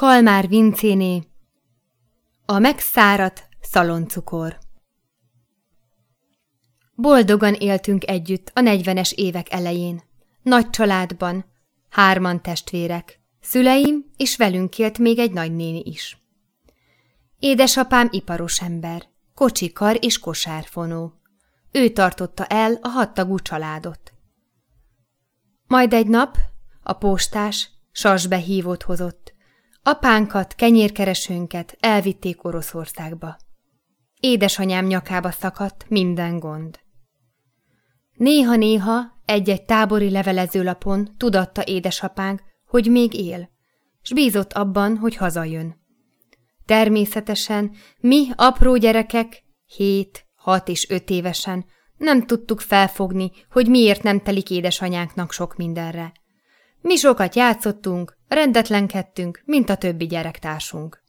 Kalmár Vincéné A megszáradt szaloncukor Boldogan éltünk együtt a negyvenes évek elején. Nagy családban, hárman testvérek, szüleim és velünk élt még egy nagynéni is. Édesapám iparos ember, kocsikar és kosárfonó. Ő tartotta el a hattagú családot. Majd egy nap a postás sasbehívót hozott. Apánkat, kenyérkeresőnket elvitték Oroszországba. Édesanyám nyakába szakadt minden gond. Néha-néha egy-egy tábori levelezőlapon tudatta édesapánk, hogy még él, s bízott abban, hogy hazajön. Természetesen mi, apró gyerekek, hét, hat és öt évesen nem tudtuk felfogni, hogy miért nem telik édesanyánknak sok mindenre. Mi sokat játszottunk, rendetlenkedtünk, mint a többi gyerektársunk.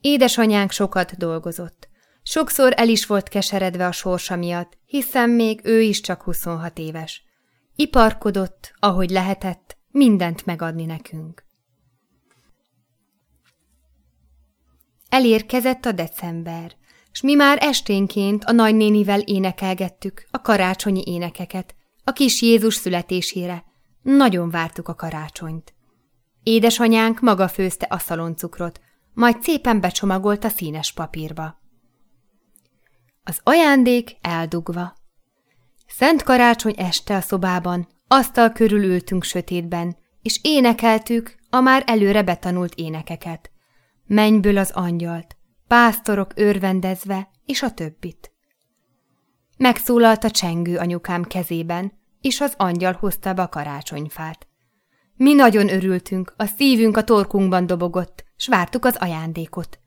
Édesanyánk sokat dolgozott. Sokszor el is volt keseredve a sorsa miatt, hiszen még ő is csak 26 éves. Iparkodott, ahogy lehetett, mindent megadni nekünk. Elérkezett a december, s mi már esténként a nagynénivel énekelgettük a karácsonyi énekeket, a kis Jézus születésére. Nagyon vártuk a karácsonyt. Édesanyánk maga főzte a szaloncukrot, majd szépen becsomagolt a színes papírba. Az ajándék eldugva. Szent karácsony este a szobában, asztal körül ültünk sötétben, és énekeltük a már előre betanult énekeket. Mennyből az angyalt, pásztorok örvendezve, és a többit. Megszólalt a csengő anyukám kezében, és az angyal hozta be a karácsonyfát. Mi nagyon örültünk, a szívünk a torkunkban dobogott, s vártuk az ajándékot.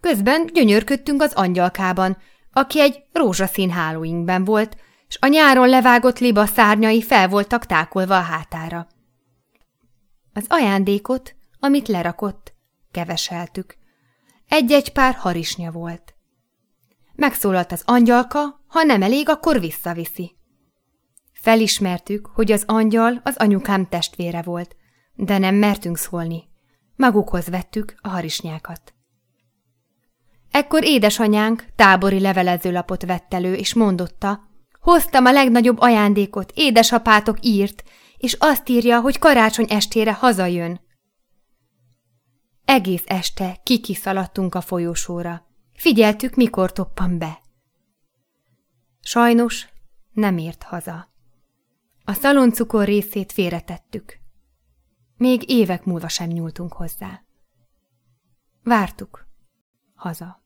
Közben gyönyörködtünk az angyalkában, aki egy rózsaszín hálóinkben volt, s a nyáron levágott liba szárnyai fel voltak tákolva a hátára. Az ajándékot, amit lerakott, keveseltük. Egy-egy pár harisnya volt. Megszólalt az angyalka, ha nem elég, akkor visszaviszi. Felismertük, hogy az angyal az anyukám testvére volt, de nem mertünk szólni. Magukhoz vettük a harisnyákat. Ekkor édesanyánk tábori levelezőlapot vett elő, és mondotta, hoztam a legnagyobb ajándékot, édesapátok írt, és azt írja, hogy karácsony estére hazajön. Egész este kikiszaladtunk a folyosóra. Figyeltük, mikor toppan be. Sajnos nem ért haza. A szaloncukor részét félretettük. Még évek múlva sem nyúltunk hozzá. Vártuk. Haza.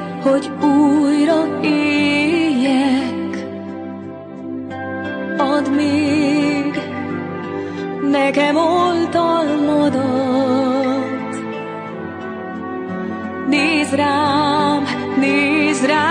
hogy újra éljek. Add még nekem oltalmadat. Nézd rám, nézd rám,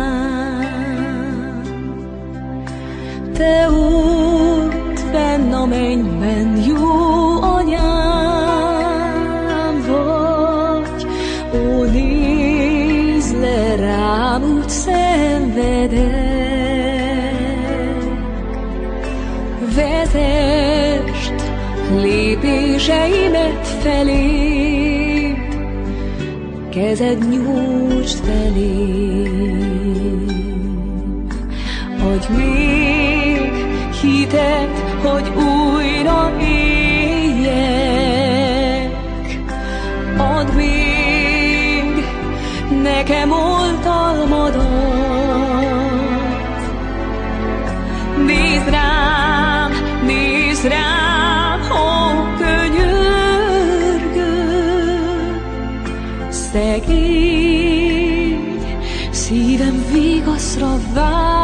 mennyben jó anyám vagy, ó nézd le rám, úgy szenvedek. Vezest lépéseimet felé, kezed nyújtsd felé. Adj még hitet, hogy újra éljek. Add még nekem oltalmadat. Nézd rám, nézd rám, ó könyörgő, szegény, szívem vigaszra vár.